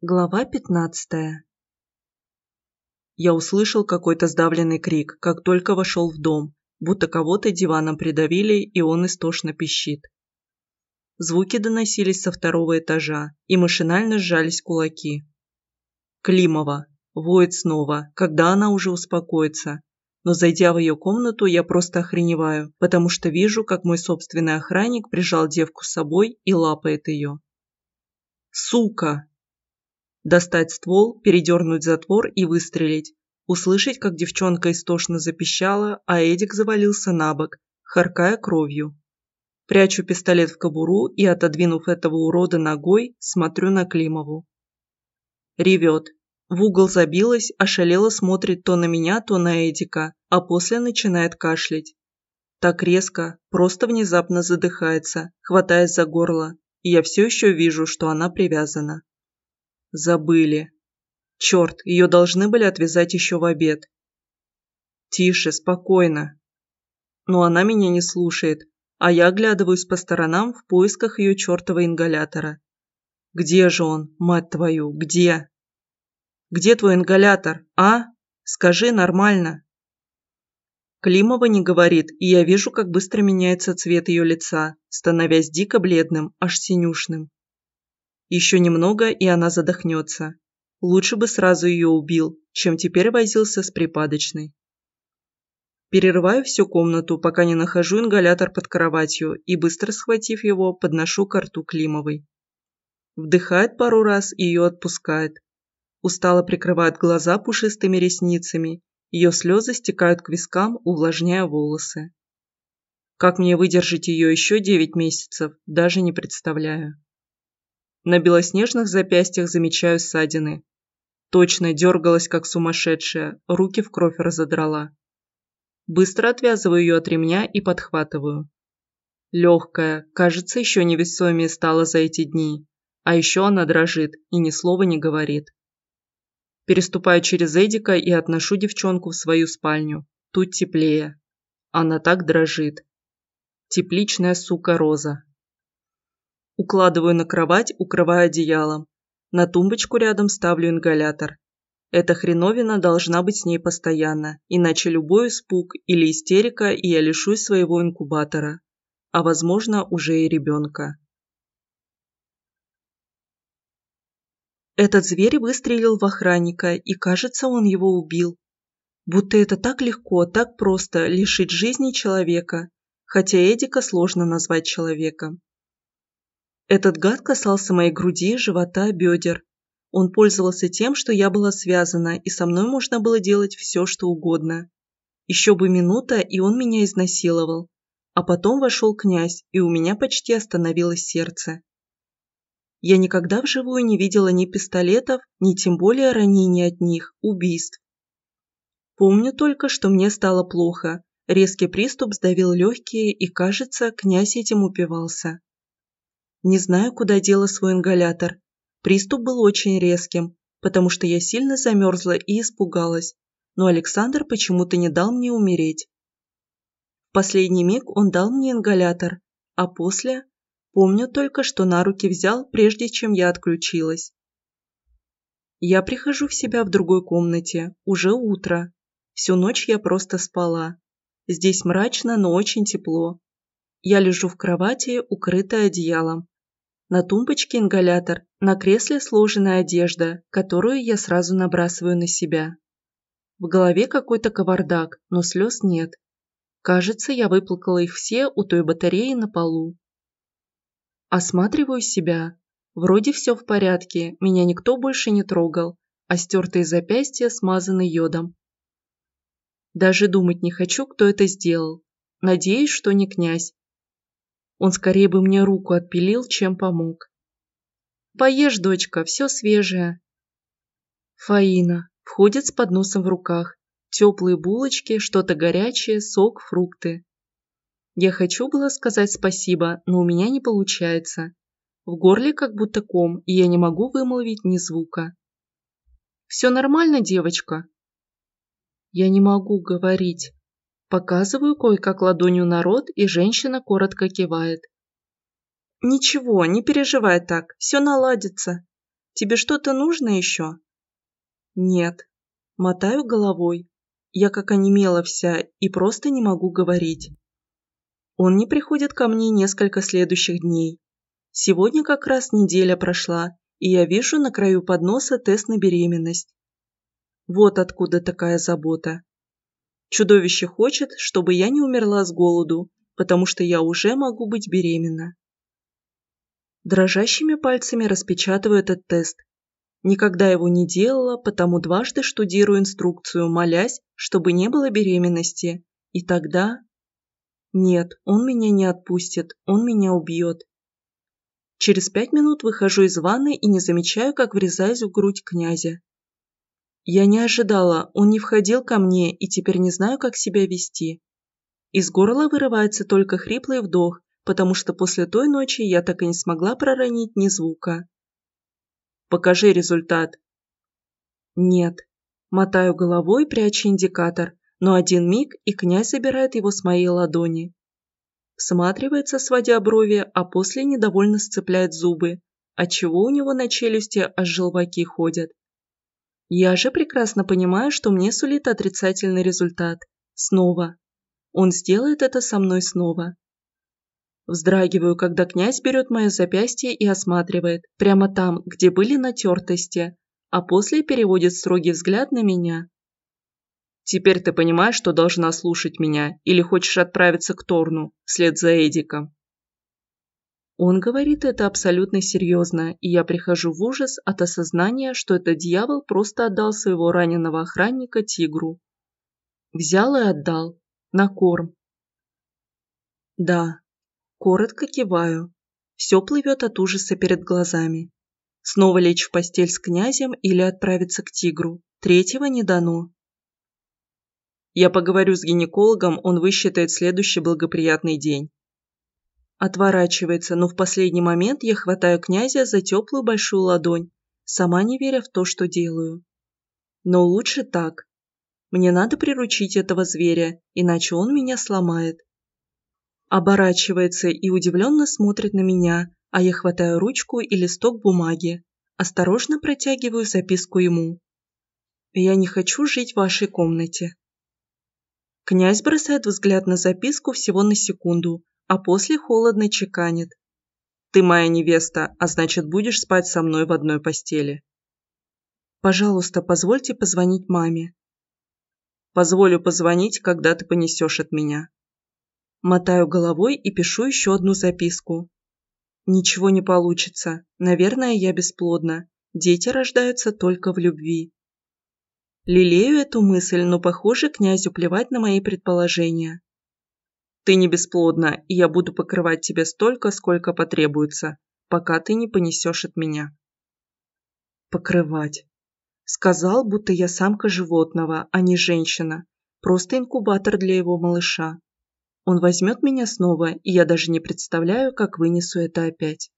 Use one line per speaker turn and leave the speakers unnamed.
Глава пятнадцатая Я услышал какой-то сдавленный крик, как только вошел в дом, будто кого-то диваном придавили, и он истошно пищит. Звуки доносились со второго этажа, и машинально сжались кулаки. Климова. Воет снова, когда она уже успокоится. Но зайдя в ее комнату, я просто охреневаю, потому что вижу, как мой собственный охранник прижал девку с собой и лапает ее. «Сука!» Достать ствол, передернуть затвор и выстрелить. Услышать, как девчонка истошно запищала, а Эдик завалился на бок, харкая кровью. Прячу пистолет в кобуру и, отодвинув этого урода ногой, смотрю на Климову. Ревет. В угол забилась, ошалело смотрит то на меня, то на Эдика, а после начинает кашлять. Так резко, просто внезапно задыхается, хватаясь за горло, и я все еще вижу, что она привязана. Забыли. Черт, ее должны были отвязать еще в обед. Тише, спокойно. Но она меня не слушает, а я оглядываюсь по сторонам в поисках ее чертова ингалятора. Где же он, мать твою, где? Где твой ингалятор, а? Скажи нормально. Климова не говорит, и я вижу, как быстро меняется цвет ее лица, становясь дико бледным, аж синюшным. Еще немного, и она задохнется. Лучше бы сразу ее убил, чем теперь возился с припадочной. Перерываю всю комнату, пока не нахожу ингалятор под кроватью и, быстро схватив его, подношу к рту Климовой. Вдыхает пару раз и ее отпускает. Устало прикрывает глаза пушистыми ресницами, ее слезы стекают к вискам, увлажняя волосы. Как мне выдержать ее еще девять месяцев, даже не представляю. На белоснежных запястьях замечаю ссадины. Точно дергалась, как сумасшедшая, руки в кровь разодрала. Быстро отвязываю ее от ремня и подхватываю. Легкая, кажется, еще невесомее стала за эти дни. А еще она дрожит и ни слова не говорит. Переступаю через Эдика и отношу девчонку в свою спальню. Тут теплее. Она так дрожит. Тепличная сука Роза. Укладываю на кровать, укрывая одеялом. На тумбочку рядом ставлю ингалятор. Эта хреновина должна быть с ней постоянно, иначе любой испуг или истерика, и я лишусь своего инкубатора. А возможно, уже и ребенка. Этот зверь выстрелил в охранника, и кажется, он его убил. Будто это так легко, так просто лишить жизни человека, хотя Эдика сложно назвать человеком. Этот гад касался моей груди, живота, бедер. Он пользовался тем, что я была связана, и со мной можно было делать все, что угодно. Еще бы минута, и он меня изнасиловал. А потом вошел князь, и у меня почти остановилось сердце. Я никогда вживую не видела ни пистолетов, ни тем более ранений от них, убийств. Помню только, что мне стало плохо. Резкий приступ сдавил легкие, и, кажется, князь этим упивался. Не знаю, куда дела свой ингалятор. Приступ был очень резким, потому что я сильно замерзла и испугалась, но Александр почему-то не дал мне умереть. В последний миг он дал мне ингалятор, а после помню только, что на руки взял, прежде чем я отключилась. Я прихожу в себя в другой комнате, уже утро. Всю ночь я просто спала. Здесь мрачно, но очень тепло. Я лежу в кровати, укрытая одеялом. На тумбочке ингалятор, на кресле сложенная одежда, которую я сразу набрасываю на себя. В голове какой-то кавардак, но слез нет. Кажется, я выплакала их все у той батареи на полу. Осматриваю себя. Вроде все в порядке, меня никто больше не трогал, а стертые запястья смазаны йодом. Даже думать не хочу, кто это сделал. Надеюсь, что не князь, он скорее бы мне руку отпилил, чем помог. «Поешь, дочка, все свежее». Фаина входит с подносом в руках. Теплые булочки, что-то горячее, сок, фрукты. Я хочу было сказать спасибо, но у меня не получается. В горле как будто ком, и я не могу вымолвить ни звука. «Все нормально, девочка?» Я не могу говорить. Показываю кое-как ладонью на рот, и женщина коротко кивает. «Ничего, не переживай так, все наладится. Тебе что-то нужно еще?» «Нет». Мотаю головой. Я как онемела вся и просто не могу говорить. Он не приходит ко мне несколько следующих дней. Сегодня как раз неделя прошла, и я вижу на краю подноса тест на беременность. Вот откуда такая забота. Чудовище хочет, чтобы я не умерла с голоду, потому что я уже могу быть беременна. Дрожащими пальцами распечатываю этот тест. Никогда его не делала, потому дважды штудирую инструкцию, молясь, чтобы не было беременности. И тогда... Нет, он меня не отпустит, он меня убьет. Через пять минут выхожу из ванны и не замечаю, как врезаюсь в грудь князя. Я не ожидала, он не входил ко мне и теперь не знаю, как себя вести. Из горла вырывается только хриплый вдох, потому что после той ночи я так и не смогла проронить ни звука. «Покажи результат». «Нет». Мотаю головой, пряча индикатор, но один миг, и князь забирает его с моей ладони. Всматривается, сводя брови, а после недовольно сцепляет зубы, отчего у него на челюсти аж желваки ходят. Я же прекрасно понимаю, что мне сулит отрицательный результат. Снова. Он сделает это со мной снова. Вздрагиваю, когда князь берет мое запястье и осматривает, прямо там, где были натертости, а после переводит строгий взгляд на меня. «Теперь ты понимаешь, что должна слушать меня, или хочешь отправиться к Торну, вслед за Эдиком?» Он говорит это абсолютно серьезно, и я прихожу в ужас от осознания, что этот дьявол просто отдал своего раненого охранника тигру. Взял и отдал. На корм. Да, коротко киваю. Все плывет от ужаса перед глазами. Снова лечь в постель с князем или отправиться к тигру. Третьего не дано. Я поговорю с гинекологом, он высчитает следующий благоприятный день. Отворачивается, но в последний момент я хватаю князя за теплую большую ладонь, сама не веря в то, что делаю. Но лучше так. Мне надо приручить этого зверя, иначе он меня сломает. Оборачивается и удивленно смотрит на меня, а я хватаю ручку и листок бумаги. Осторожно протягиваю записку ему. «Я не хочу жить в вашей комнате». Князь бросает взгляд на записку всего на секунду, а после холодно чеканит. «Ты моя невеста, а значит, будешь спать со мной в одной постели». «Пожалуйста, позвольте позвонить маме». «Позволю позвонить, когда ты понесешь от меня». Мотаю головой и пишу еще одну записку. Ничего не получится. Наверное, я бесплодна. Дети рождаются только в любви. Лелею эту мысль, но, похоже, князю плевать на мои предположения. Ты не бесплодна, и я буду покрывать тебя столько, сколько потребуется, пока ты не понесешь от меня. Покрывать. Сказал, будто я самка животного, а не женщина. Просто инкубатор для его малыша. Он возьмет меня снова, и я даже не представляю, как вынесу это опять.